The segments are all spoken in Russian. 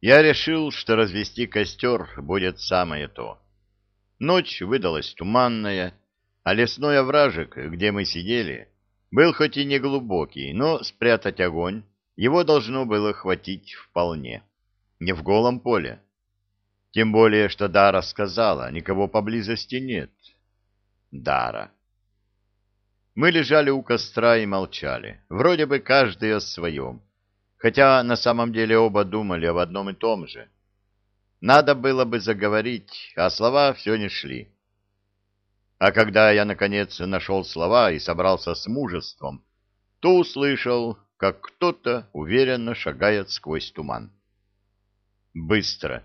Я решил, что развести костер будет самое то. Ночь выдалась туманная, а лесной овражек, где мы сидели, был хоть и не глубокий, но спрятать огонь его должно было хватить вполне. Не в голом поле. Тем более, что Дара сказала, никого поблизости нет. Дара. Мы лежали у костра и молчали, вроде бы каждый о своем, хотя на самом деле оба думали об одном и том же. Надо было бы заговорить, а слова все не шли. А когда я, наконец, нашел слова и собрался с мужеством, то услышал, как кто-то уверенно шагает сквозь туман. Быстро.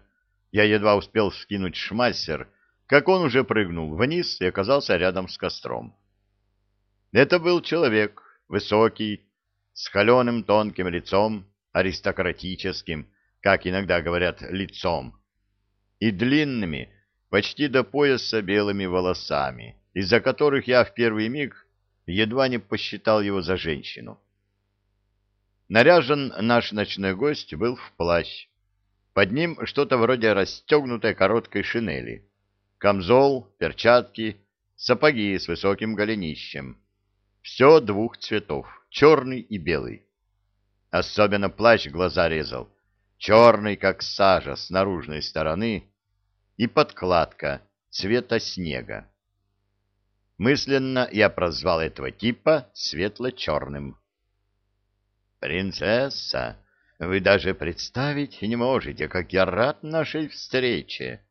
Я едва успел скинуть шмассер, как он уже прыгнул вниз и оказался рядом с костром. Это был человек, высокий, с холеным тонким лицом, аристократическим, как иногда говорят, лицом, и длинными, почти до пояса белыми волосами, из-за которых я в первый миг едва не посчитал его за женщину. Наряжен наш ночной гость был в плащ. Под ним что-то вроде расстегнутой короткой шинели. Камзол, перчатки, сапоги с высоким голенищем. Все двух цветов, черный и белый. Особенно плащ глаза резал. Черный, как сажа, с наружной стороны, и подкладка цвета снега. Мысленно я прозвал этого типа светло-черным. «Принцесса, вы даже представить не можете, как я рад нашей встрече!»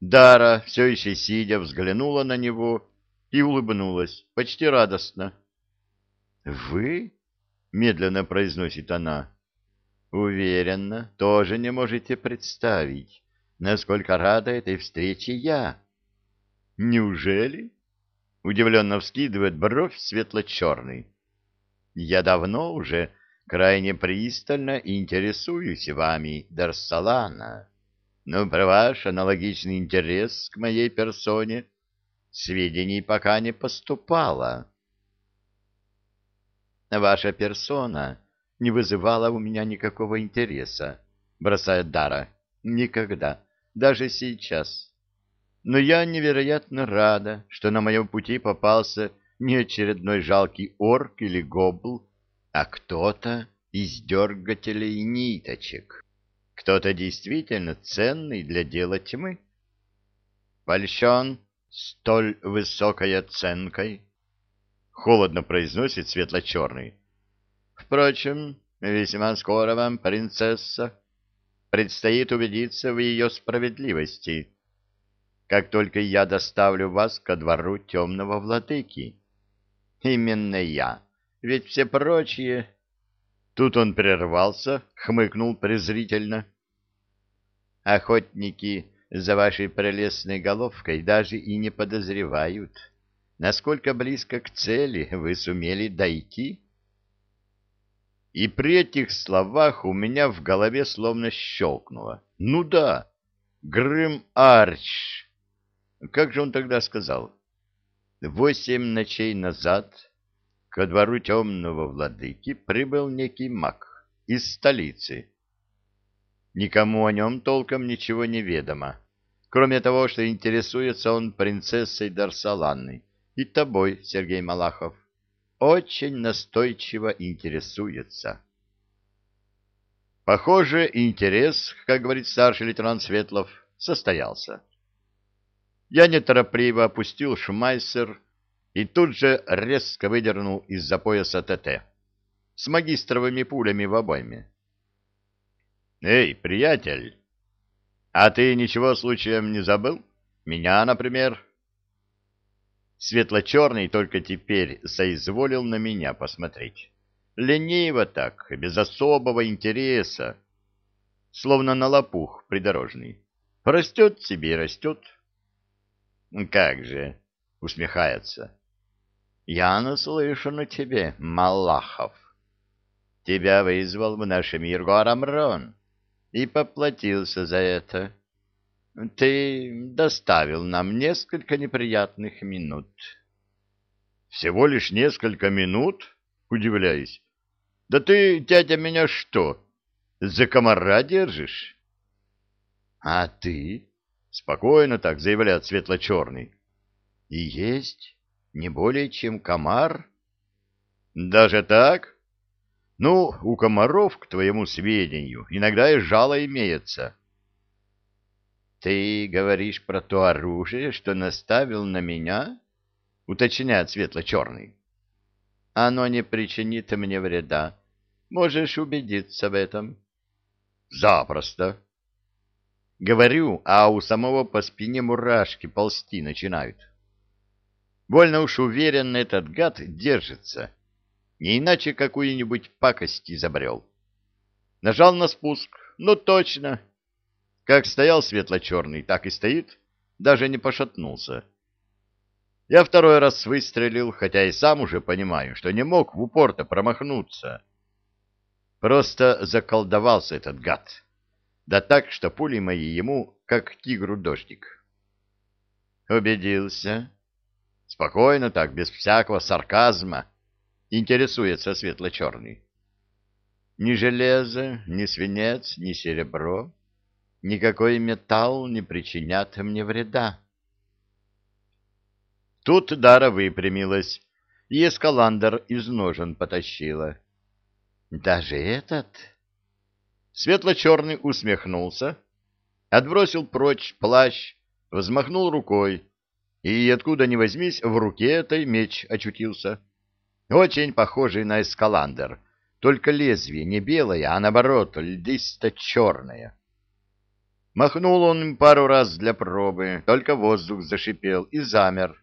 Дара, все еще сидя, взглянула на него и улыбнулась, почти радостно. «Вы?» — медленно произносит она. «Уверенно, тоже не можете представить, насколько рада этой встрече я. Неужели? Удивленно вскидывает бровь светло-черный. Я давно уже крайне пристально интересуюсь вами, Дарсалана. Но про ваш аналогичный интерес к моей персоне сведений пока не поступало. Ваша персона не вызывала у меня никакого интереса, бросает Дара. Никогда даже сейчас. Но я невероятно рада, что на моем пути попался не очередной жалкий орк или гобл, а кто-то из дергателей ниточек. Кто-то действительно ценный для дела тьмы. Польщен столь высокой оценкой, — холодно произносит светло-черный. Впрочем, весьма скоро вам, принцесса, Предстоит убедиться в ее справедливости, как только я доставлю вас ко двору темного владыки. Именно я, ведь все прочие... Тут он прервался, хмыкнул презрительно. Охотники за вашей прелестной головкой даже и не подозревают, насколько близко к цели вы сумели дойти. И при этих словах у меня в голове словно щелкнуло. Ну да, Грым Арч. Как же он тогда сказал? Восемь ночей назад ко двору темного владыки прибыл некий маг из столицы. Никому о нем толком ничего не ведомо, кроме того, что интересуется он принцессой Дарсаланной и тобой, Сергей Малахов очень настойчиво интересуется. Похоже, интерес, как говорит старший лейтенант Светлов, состоялся. Я неторопливо опустил шмайсер и тут же резко выдернул из-за пояса ТТ с магистровыми пулями в обойме. «Эй, приятель, а ты ничего случаем не забыл? Меня, например?» Светло-черный только теперь соизволил на меня посмотреть. Лениво так, без особого интереса, словно на лопух придорожный. Растет себе и растет. Как же, усмехается. Я наслышан о тебе, Малахов. Тебя вызвал в наш мир Горамрон и поплатился за это. Ты доставил нам несколько неприятных минут. Всего лишь несколько минут? Удивляюсь. Да ты, дядя, меня что, За комара держишь? А ты? Спокойно так заявляет светло-черный. И есть не более чем комар? Даже так? Ну, у комаров, к твоему сведению, иногда и жало имеется. Ты говоришь про то оружие, что наставил на меня? Уточняет светло-черный. Оно не причинит мне вреда. Можешь убедиться в этом. Запросто. Говорю, а у самого по спине мурашки ползти начинают. Больно уж уверенно этот гад держится. Не иначе какую-нибудь пакость изобрел. Нажал на спуск. Ну, точно. Как стоял светло-черный, так и стоит. Даже не пошатнулся. Я второй раз выстрелил, хотя и сам уже понимаю, что не мог в упор-то промахнуться. Просто заколдовался этот гад. Да так, что пули мои ему, как тигру дождик. Убедился. Спокойно так, без всякого сарказма, интересуется светло-черный. Ни железо, ни свинец, ни серебро, никакой металл не причинят мне вреда. Тут Дара выпрямилась, и эскаландр из ножен потащила. Даже этот? Светло-черный усмехнулся, отбросил прочь плащ, взмахнул рукой, и откуда ни возьмись, в руке этой меч очутился. Очень похожий на эскаландр, только лезвие не белое, а наоборот, льдисто-черное. Махнул он пару раз для пробы, только воздух зашипел и замер.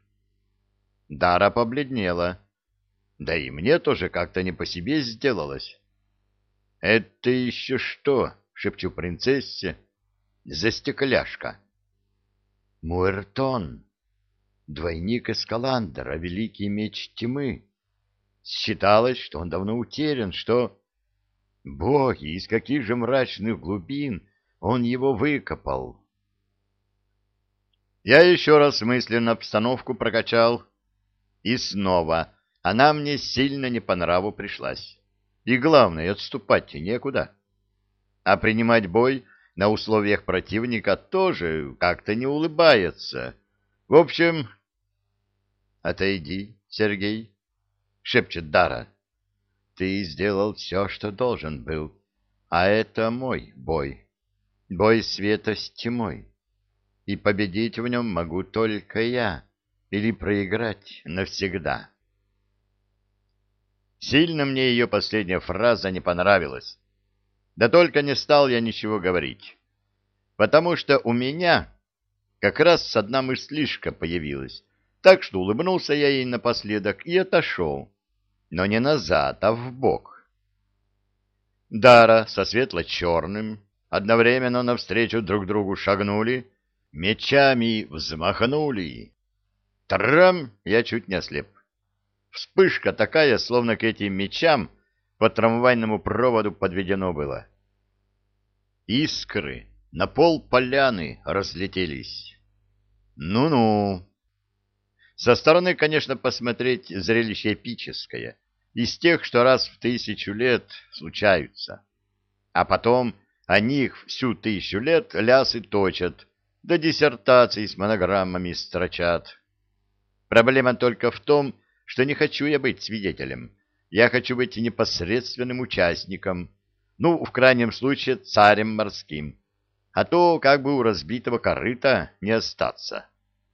Дара побледнела. Да и мне тоже как-то не по себе сделалось. — Это еще что? — шепчу принцессе. — За стекляшка. — Муэртон, двойник Эскаландера, великий меч тьмы. Считалось, что он давно утерян, что... Боги, из каких же мрачных глубин он его выкопал? Я еще раз мысленно обстановку прокачал. И снова она мне сильно не по нраву пришлась. И главное, отступать некуда. А принимать бой на условиях противника тоже как-то не улыбается. В общем... — Отойди, Сергей, — шепчет Дара. — Ты сделал все, что должен был, а это мой бой. Бой света с тьмой. И победить в нем могу только я, или проиграть навсегда. Сильно мне ее последняя фраза не понравилась. Да только не стал я ничего говорить. Потому что у меня как раз одна мыслишка появилась. Так что улыбнулся я ей напоследок и отошел. Но не назад, а в бок. Дара со светло-черным одновременно навстречу друг другу шагнули, мечами взмахнули. Трам! Я чуть не ослеп. Вспышка такая, словно к этим мечам по трамвайному проводу подведено было. Искры на пол поляны разлетелись. Ну-ну. Со стороны, конечно, посмотреть зрелище эпическое, из тех, что раз в тысячу лет случаются. А потом о них всю тысячу лет лясы точат, да диссертации с монограммами строчат. Проблема только в том, что не хочу я быть свидетелем. Я хочу быть непосредственным участником, ну, в крайнем случае, царем морским. А то как бы у разбитого корыта не остаться.